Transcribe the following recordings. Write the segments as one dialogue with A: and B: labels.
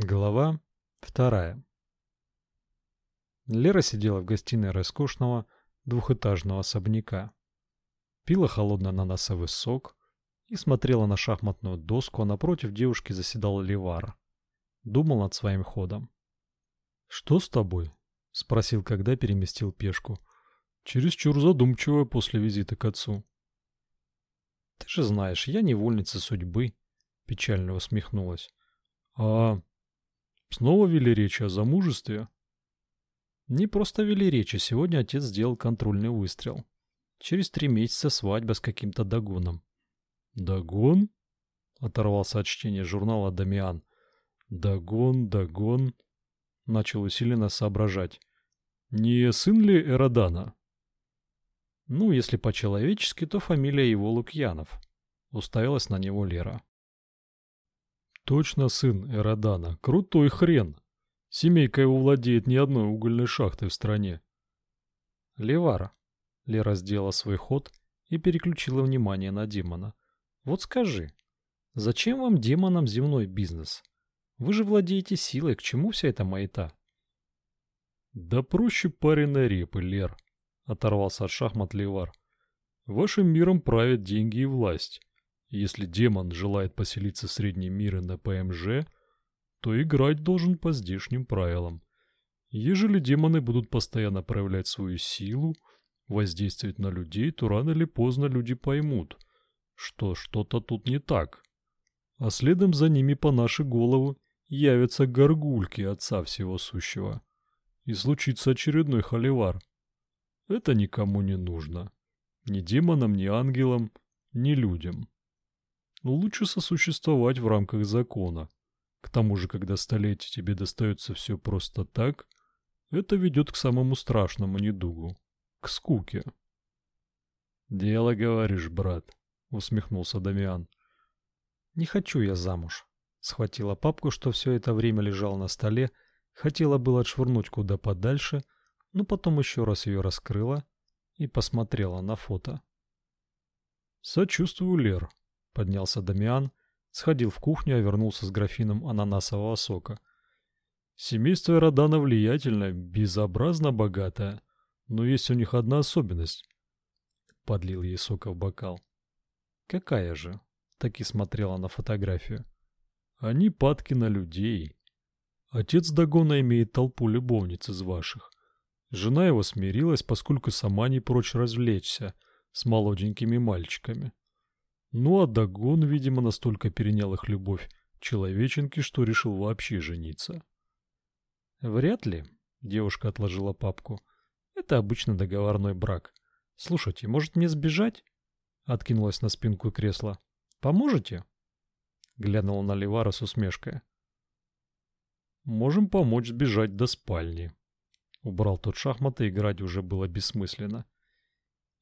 A: Глава вторая. Лера сидела в гостиной роскошного двухэтажного особняка. Пила холодный ананасовый сок и смотрела на шахматную доску, а напротив девушки заседал Левар. Думал над своим ходом. «Что с тобой?» — спросил, когда переместил пешку. Чересчур задумчивая после визита к отцу. «Ты же знаешь, я невольница судьбы», — печально усмехнулась. «А Снова вели речь о замужестве? Не просто вели речь, а сегодня отец сделал контрольный выстрел. Через три месяца свадьба с каким-то догоном. Догон? Оторвался от чтения журнала Дамиан. Дагон, Дагон. Начал усиленно соображать. Не сын ли Эродана? Ну, если по-человечески, то фамилия его Лукьянов. Уставилась на него Лера. Точно сын Эродана. Крутой хрен. Семейка его владеет ни одной угольной шахтой в стране. Левара. Лера сделала свой ход и переключила внимание на демона. Вот скажи, зачем вам демонам земной бизнес? Вы же владеете силой, к чему вся эта маята? Да проще пареной репы, Лер, оторвался от шахмат Левар. Вашим миром правят деньги и власть. Если демон желает поселиться в среднем мире на ПМЖ, то играть должен по здешним правилам. Ежели демоны будут постоянно проявлять свою силу, воздействовать на людей, то рано или поздно люди поймут, что что-то тут не так. А следом за ними по нашей голову явятся горгульки отца всего сущего. И случится очередной холивар. Это никому не нужно. Ни демонам, ни ангелам, ни людям лучше сосуществовать в рамках закона. К тому же, когда столетие тебе достается все просто так, это ведет к самому страшному недугу — к скуке. «Дело, говоришь, брат», — усмехнулся Дамиан. «Не хочу я замуж», — схватила папку, что все это время лежал на столе, хотела было отшвырнуть куда подальше, но потом еще раз ее раскрыла и посмотрела на фото. «Сочувствую, Лер», Поднялся Дамиан, сходил в кухню, а вернулся с графином ананасового сока. Семейство Родана влиятельное, безобразно богатое, но есть у них одна особенность. Подлил ей сока в бокал. Какая же? Таки смотрела на фотографию. Они падки на людей. Отец Дагона имеет толпу любовниц из ваших. Жена его смирилась, поскольку сама не прочь развлечься с молоденькими мальчиками. Ну а Дагон, видимо, настолько перенял их любовь человеченки, что решил вообще жениться. Вряд ли, девушка отложила папку. Это обычно договорной брак. Слушайте, может мне сбежать? Откинулась на спинку кресла. Поможете? Глянула на Левара с усмешкой. Можем помочь сбежать до спальни. Убрал тот шахматы, играть уже было бессмысленно.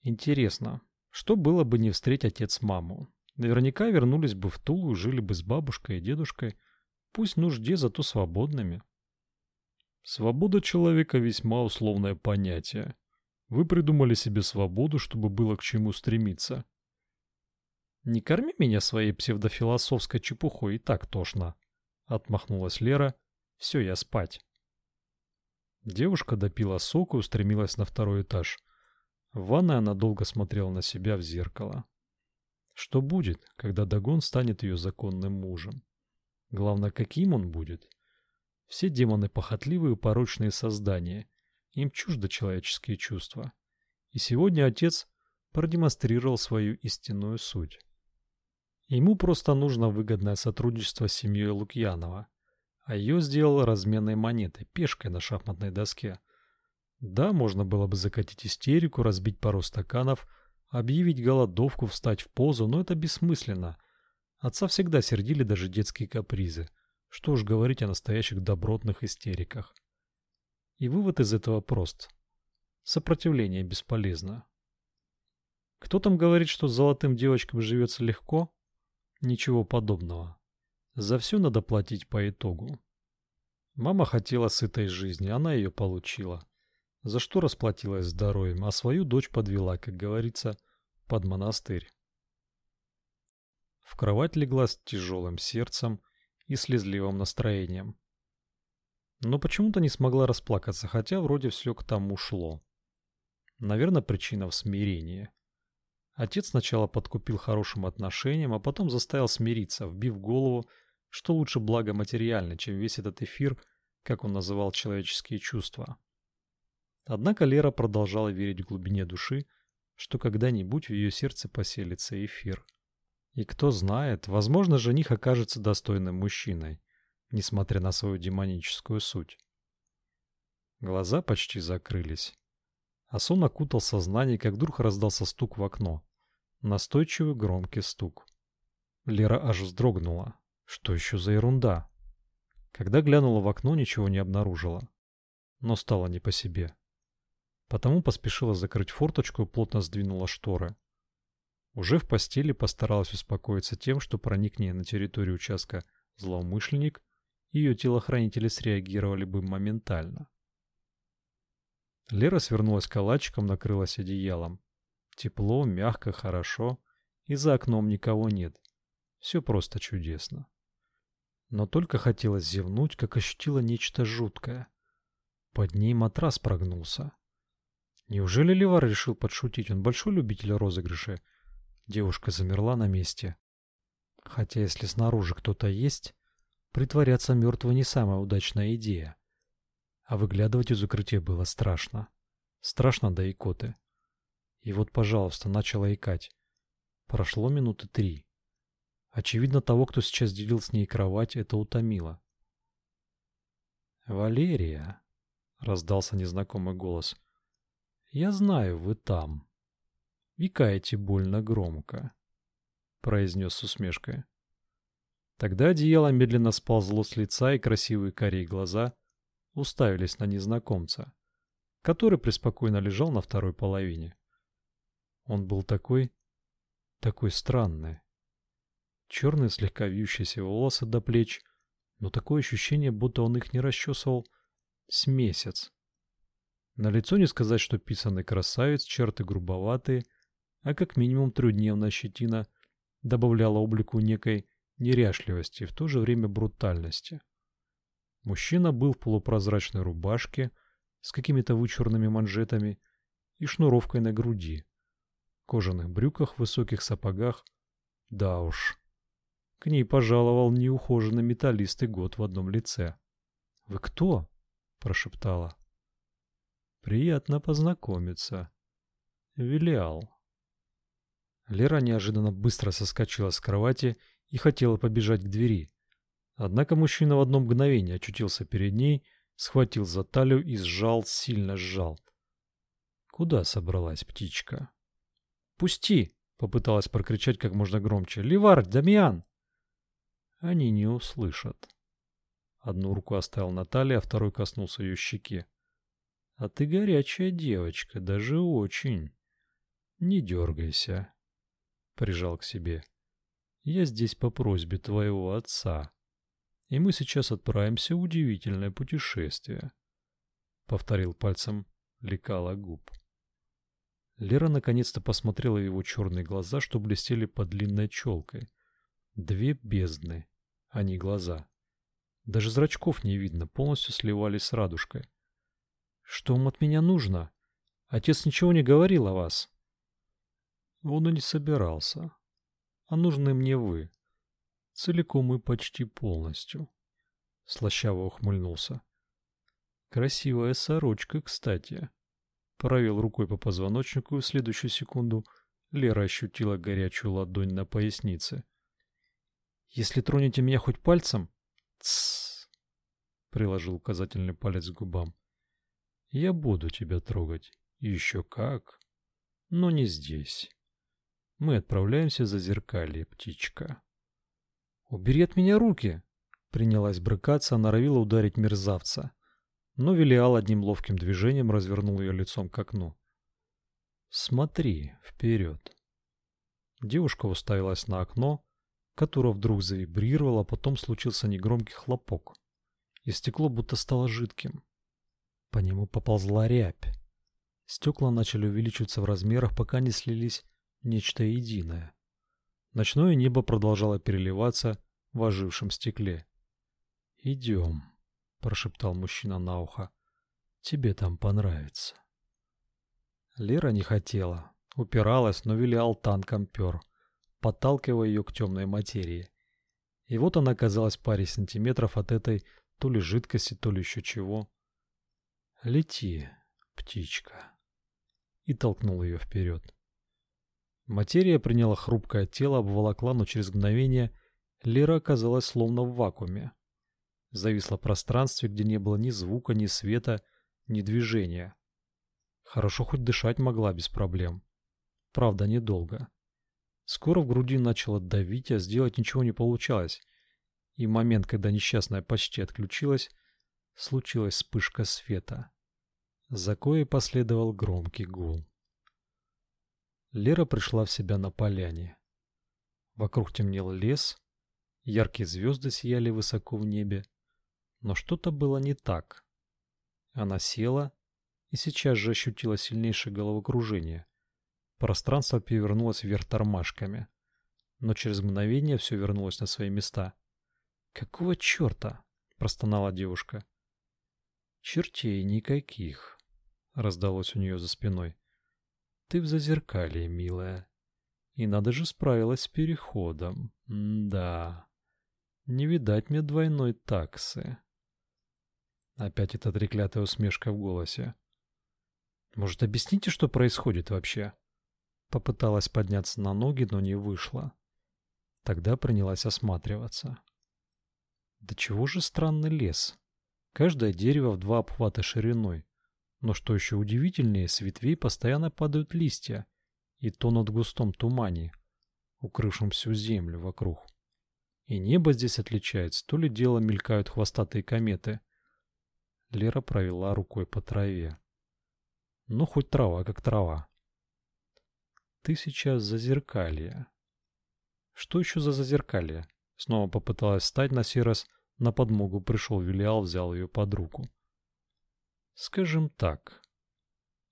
A: Интересно, что было бы не встретить отец маму? Наверняка вернулись бы в Тулу, жили бы с бабушкой и дедушкой, пусть нужде, зато свободными. Свобода человека весьма условное понятие. Вы придумали себе свободу, чтобы было к чему стремиться. Не корми меня своей псевдофилософской чепухой, и так тошно, отмахнулась Лера. Все, я спать. Девушка допила сок и устремилась на второй этаж. В ванной она долго смотрела на себя в зеркало. Что будет, когда Дагон станет ее законным мужем? Главное, каким он будет? Все демоны похотливые и порочные создания. Им чуждо человеческие чувства. И сегодня отец продемонстрировал свою истинную суть. Ему просто нужно выгодное сотрудничество с семьей Лукьянова, а ее сделал разменной монетой, пешкой на шахматной доске. Да, можно было бы закатить истерику, разбить пару стаканов, объявить голодовку, встать в позу, но это бессмысленно. Отца всегда сердили даже детские капризы. Что уж говорить о настоящих добротных истериках. И вывод из этого прост. Сопротивление бесполезно. Кто там говорит, что золотым девочкам живется легко? Ничего подобного. За все надо платить по итогу. Мама хотела сытой жизни, она ее получила за что расплатилась здоровьем, а свою дочь подвела, как говорится, под монастырь. В кровать легла с тяжелым сердцем и слезливым настроением. но почему-то не смогла расплакаться, хотя вроде все к тому шло. Наверное, причина в смирении. Отец сначала подкупил хорошим отношением, а потом заставил смириться, вбив голову, что лучше благо материальное, чем весь этот эфир, как он называл человеческие чувства. Однако Лера продолжала верить в глубине души, что когда-нибудь в ее сердце поселится эфир. И кто знает, возможно, жених окажется достойным мужчиной, несмотря на свою демоническую суть. Глаза почти закрылись. А сон окутал сознание, как вдруг раздался стук в окно. Настойчивый громкий стук. Лера аж вздрогнула. Что еще за ерунда? Когда глянула в окно, ничего не обнаружила. Но стало не по себе. Потому поспешила закрыть форточку и плотно сдвинула шторы. Уже в постели постаралась успокоиться тем, что проникнение на территорию участка злоумышленник, ее телохранители среагировали бы моментально. Лера свернулась калачиком, накрылась одеялом. Тепло, мягко, хорошо, и за окном никого нет. Все просто чудесно. Но только хотелось зевнуть, как ощутила нечто жуткое. Под ней матрас прогнулся. Неужели Левар решил подшутить? Он большой любитель розыгрышей. Девушка замерла на месте. Хотя если снаружи кто-то есть, притворяться мертвой не самая удачная идея. А выглядывать из укрытия было страшно. Страшно до икоты. И вот, пожалуйста, начала икать. Прошло минуты три. Очевидно, того, кто сейчас делил с ней кровать, это утомило. «Валерия», — раздался незнакомый голос, я знаю, вы там. Викаете больно громко, произнес с усмешкой. Тогда одеяло медленно сползло с лица, и красивые карие глаза уставились на незнакомца, который преспокойно лежал на второй половине. Он был такой, такой странный. Черные слегка вьющиеся волосы до плеч, но такое ощущение, будто он их не расчесывал с месяц. На лицо не сказать, что писанный красавец, черты грубоватые, а как минимум трехдневная щетина добавляла облику некой неряшливости и в то же время брутальности. Мужчина был в полупрозрачной рубашке с какими-то вычурными манжетами и шнуровкой на груди, кожаных брюках, высоких сапогах. Да уж. К ней пожаловал неухоженный металлист и год в одном лице. «Вы кто?» – прошептала. Приятно познакомиться. Велиал. Лера неожиданно быстро соскочила с кровати и хотела побежать к двери. Однако мужчина в одно мгновение очутился перед ней, схватил за талию и сжал, сильно сжал. Куда собралась птичка? «Пусти!» — попыталась прокричать как можно громче. «Ливар, Дамиан!» Они не услышат. Одну руку оставил на талии, а второй коснулся ее щеки. А ты горячая девочка, даже очень. Не дергайся. Прижал к себе. Я здесь по просьбе твоего отца. И мы сейчас отправимся в удивительное путешествие. Повторил пальцем лекала губ. Лера наконец-то посмотрела в его черные глаза, что блестели под длинной челкой. Две бездны, а не глаза. Даже зрачков не видно, полностью сливались с радужкой. Что вам от меня нужно? Отец ничего не говорил о вас. Он и не собирался. А нужны мне вы. Целиком и почти полностью. Слащаво ухмыльнулся. Красивая сорочка, кстати. Провел рукой по позвоночнику, и в следующую секунду Лера ощутила горячую ладонь на пояснице. «Если тронете меня хоть пальцем...» «Тссс!» — приложил указательный палец к губам. Я буду тебя трогать. Еще как. Но не здесь. Мы отправляемся за зеркалье, птичка. Убери от меня руки. Принялась брыкаться, норовила ударить мерзавца. Но Велиал одним ловким движением развернул ее лицом к окну. Смотри вперед. Девушка уставилась на окно, которое вдруг завибрировало, а потом случился негромкий хлопок. И стекло будто стало жидким. По нему поползла рябь. Стекла начали увеличиваться в размерах, пока не слились в нечто единое. Ночное небо продолжало переливаться в ожившем стекле. «Идем», прошептал мужчина на ухо. Тебе там понравится. Лера не хотела, упиралась, но Вилиал танком пёр, подталкивая ее к темной материи. И вот она оказалась в паре сантиметров от этой то ли жидкости, то ли еще чего. «Лети, птичка!» И толкнул ее вперед. Материя приняла хрупкое тело, обволокла, но через мгновение Лера оказалась словно в вакууме. Зависла в пространстве, где не было ни звука, ни света, ни движения. Хорошо хоть дышать могла без проблем. Правда, недолго. Скоро в груди начало давить, а сделать ничего не получалось. И момент, когда несчастная почти отключилась, случилась вспышка света. За кое последовал громкий гул. Лера пришла в себя на поляне. Вокруг темнел лес, яркие звезды сияли высоко в небе, но что-то было не так. Она села и сейчас же ощутила сильнейшее головокружение. Пространство перевернулось вверх тормашками, но через мгновение все вернулось на свои места. «Какого черта?» — простонала девушка. «Чертей никаких», — раздалось у нее за спиной. «Ты в зазеркалье, милая. И надо же справилась с переходом. М да. Не видать мне двойной таксы». Опять эта треклятая усмешка в голосе. «Может, объясните, что происходит вообще?» Попыталась подняться на ноги, но не вышло. Тогда принялась осматриваться. Да чего же странный лес? Каждое дерево в два обхвата шириной. Но что еще удивительнее, с ветвей постоянно падают листья и тонут в густом тумане, укрывшем всю землю вокруг. И небо здесь отличается, то ли дело мелькают хвостатые кометы, Лера провела рукой по траве. Ну, хоть трава, как трава. Ты сейчас зазеркалье. Что еще за зазеркалье? Снова попыталась встать на сей раз. На подмогу пришел Вилиал, взял ее под руку. Скажем так,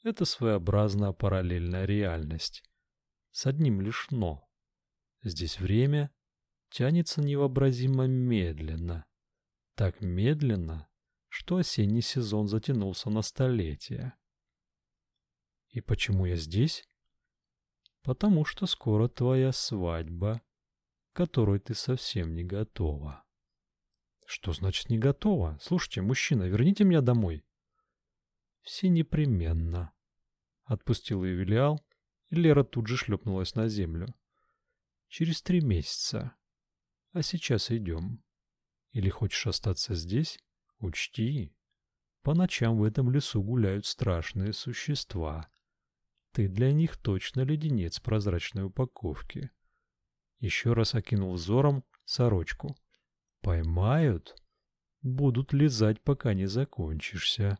A: это своеобразная параллельная реальность. С одним лишь «но». Здесь время тянется невообразимо медленно. Так медленно, что осенний сезон затянулся на столетия. И почему я здесь? Потому что скоро твоя свадьба, которой ты совсем не готова. Что значит не готова? Слушайте, мужчина, верните меня домой. Все непременно. Отпустил ее Велиал, и Лера тут же шлепнулась на землю. Через три месяца. А сейчас идем. Или хочешь остаться здесь? Учти, по ночам в этом лесу гуляют страшные существа. Ты для них точно леденец прозрачной упаковки. Еще раз окинул взором сорочку. Поймают, будут лизать, пока не закончишься.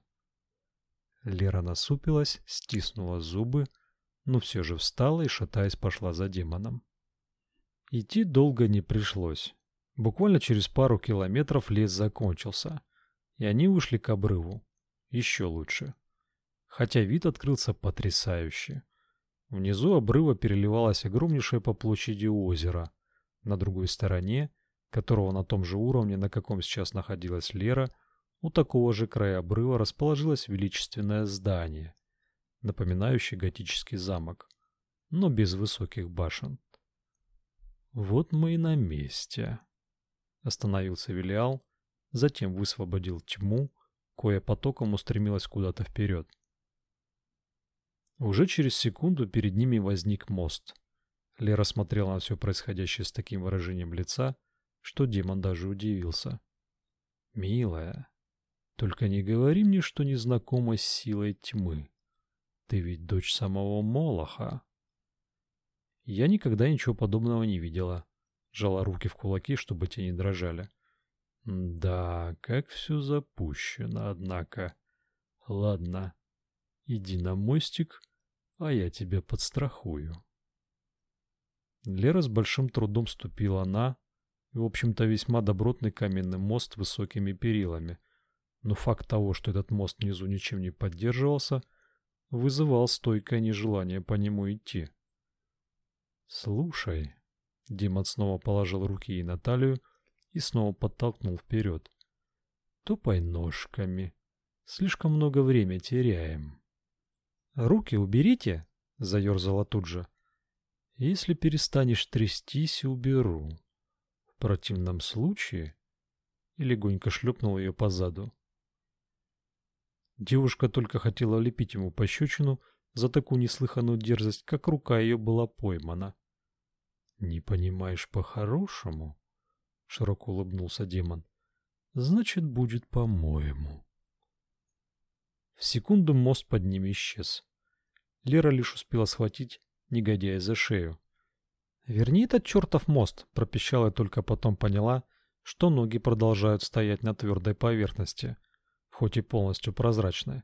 A: Лера насупилась, стиснула зубы, но все же встала и, шатаясь, пошла за демоном. Идти долго не пришлось. Буквально через пару километров лес закончился — и они вышли к обрыву. Еще лучше. Хотя вид открылся потрясающий. Внизу обрыва переливалось огромнейшее по площади озеро. На другой стороне, которого на том же уровне, на каком сейчас находилась Лера, у такого же края обрыва расположилось величественное здание, напоминающее готический замок, но без высоких башен. Вот мы и на месте. Остановился Велиал, затем высвободил тьму, кое потоком устремилась куда-то вперед. Уже через секунду перед ними возник мост. Лера смотрела на все происходящее с таким выражением лица, что демон даже удивился. «Милая, только не говори мне, что не знакома с силой тьмы. Ты ведь дочь самого Молоха». Я никогда ничего подобного не видела. Жала руки в кулаки, чтобы те не дрожали. Да, как все запущено, однако. Ладно, иди на мостик, а я тебя подстрахую. Лера с большим трудом ступила на, в общем-то, весьма добротный каменный мост с высокими перилами. Но факт того, что этот мост внизу ничем не поддерживался, вызывал стойкое нежелание по нему идти. «Слушай», — Димон снова положил руки ей на талию, и снова подтолкнул вперед. Топай ножками. Слишком много времени теряем. Руки уберите, заерзала тут же. Если перестанешь трястись, уберу. В противном случае и легонько шлепнул ее по заду. Девушка только хотела лепить ему пощечину за такую неслыханную дерзость, как рука ее была поймана. «Не понимаешь по-хорошему?» — широко улыбнулся демон. «Значит, будет по-моему». В секунду мост под ними исчез. Лера лишь успела схватить негодяя за шею. «Верни этот чертов мост!» — пропищала и только потом поняла, что ноги продолжают стоять на твердой поверхности, хоть и полностью прозрачной.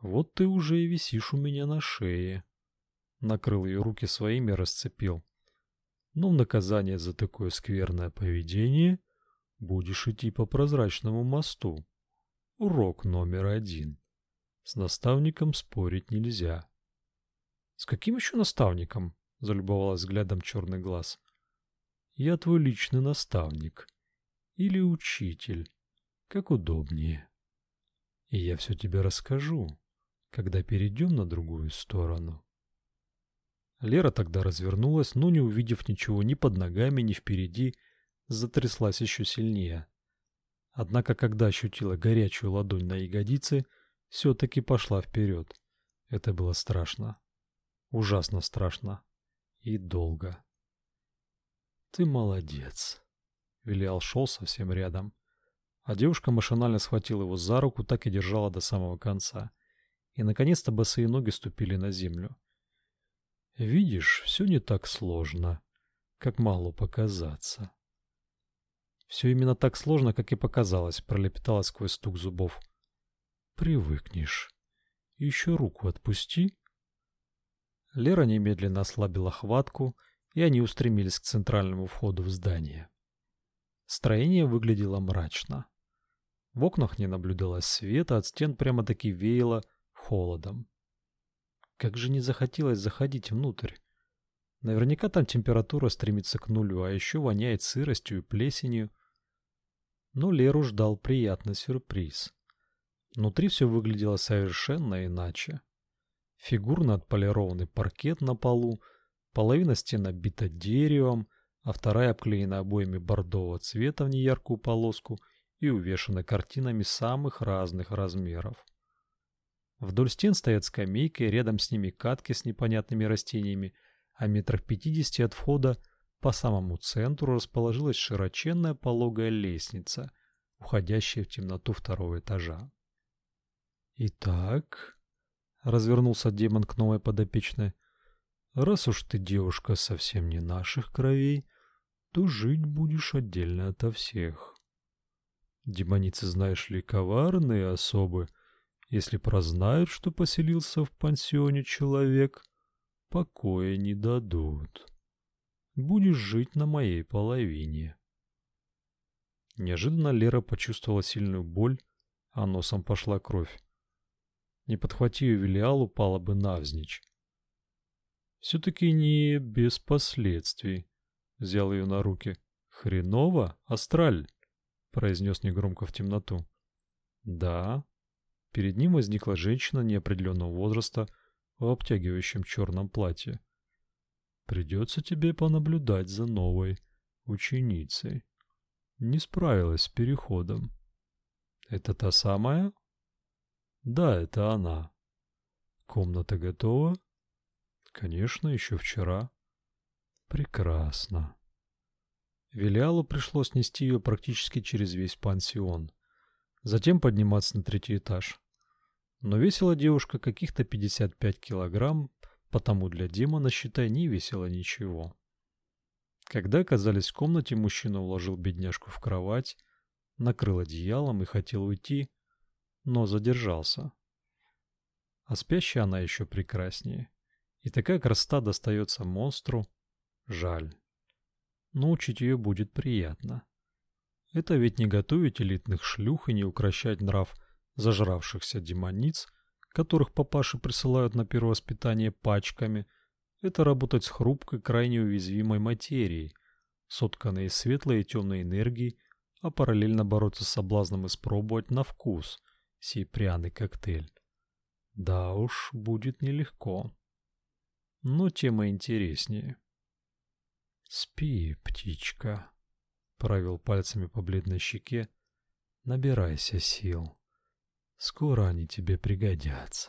A: «Вот ты уже и висишь у меня на шее», — накрыл ее руки своими и расцепил. «Но в наказание за такое скверное поведение будешь идти по прозрачному мосту. Урок номер один. С наставником спорить нельзя». «С каким еще наставником?» — залюбовалась взглядом черный глаз. Я твой личный наставник. Или учитель. Как удобнее. И я все тебе расскажу, когда перейдем на другую сторону. Лера тогда развернулась, но не увидев ничего ни под ногами, ни впереди, затряслась еще сильнее. Однако, когда ощутила горячую ладонь на ягодице, все-таки пошла вперед. Это было страшно. Ужасно страшно. И долго. «Ты молодец!» Вилиал шел совсем рядом. А девушка машинально схватила его за руку, так и держала до самого конца. И, наконец-то, босые ноги ступили на землю. «Видишь, все не так сложно, как могло показаться». «Все именно так сложно, как и показалось», — пролепетала сквозь стук зубов. «Привыкнешь. Еще руку отпусти». Лера немедленно ослабила хватку и они устремились к центральному входу в здание. Строение выглядело мрачно. В окнах не наблюдалось света, от стен прямо-таки веяло холодом. Как же не захотелось заходить внутрь. Наверняка там температура стремится к нулю, а еще воняет сыростью и плесенью. Но Леру ждал приятный сюрприз. Внутри все выглядело совершенно иначе. Фигурно отполированный паркет на полу — Половина стен обита деревом, а вторая обклеена обоями бордового цвета в неяркую полоску и увешана картинами самых разных размеров. Вдоль стен стоят скамейки, рядом с ними катки с непонятными растениями, а метрах пятидесяти от входа по самому центру расположилась широченная пологая лестница, уходящая в темноту второго этажа. «Итак», — развернулся демон к новой подопечной, — Раз уж ты девушка совсем не наших кровей, то жить будешь отдельно ото всех. Демоницы, знаешь ли, коварные особы. Если прознают, что поселился в пансионе человек, покоя не дадут. Будешь жить на моей половине. Неожиданно Лера почувствовала сильную боль, а носом пошла кровь. Не подхвати ее Велиал, упала бы навзничь. Все-таки не без последствий. Взял ее на руки. Хреново, Астраль, произнес негромко в темноту. Да. Перед ним возникла женщина неопределенного возраста в обтягивающем черном платье. Придется тебе понаблюдать за новой ученицей. Не справилась с переходом. Это та самая? Да, это она. Комната готова? Конечно, еще вчера. Прекрасно. Вилиалу пришлось нести ее практически через весь пансион. Затем подниматься на третий этаж. Но весила девушка каких-то 55 килограмм, потому для демона, считай, не весила ничего. Когда оказались в комнате, мужчина уложил бедняжку в кровать, накрыл одеялом и хотел уйти, но задержался. А спящая она еще прекраснее. И такая красота достается монстру. Жаль. Но учить ее будет приятно. Это ведь не готовить элитных шлюх и не укращать нрав зажравшихся демониц, которых папаши присылают на первовоспитание пачками. Это работать с хрупкой, крайне уязвимой материей, сотканной из светлой и темной энергии, а параллельно бороться с соблазном испробовать на вкус сей пряный коктейль. Да уж, будет нелегко. Но тема интереснее. «Спи, птичка», — провел пальцами по бледной щеке. «Набирайся сил. Скоро они тебе пригодятся».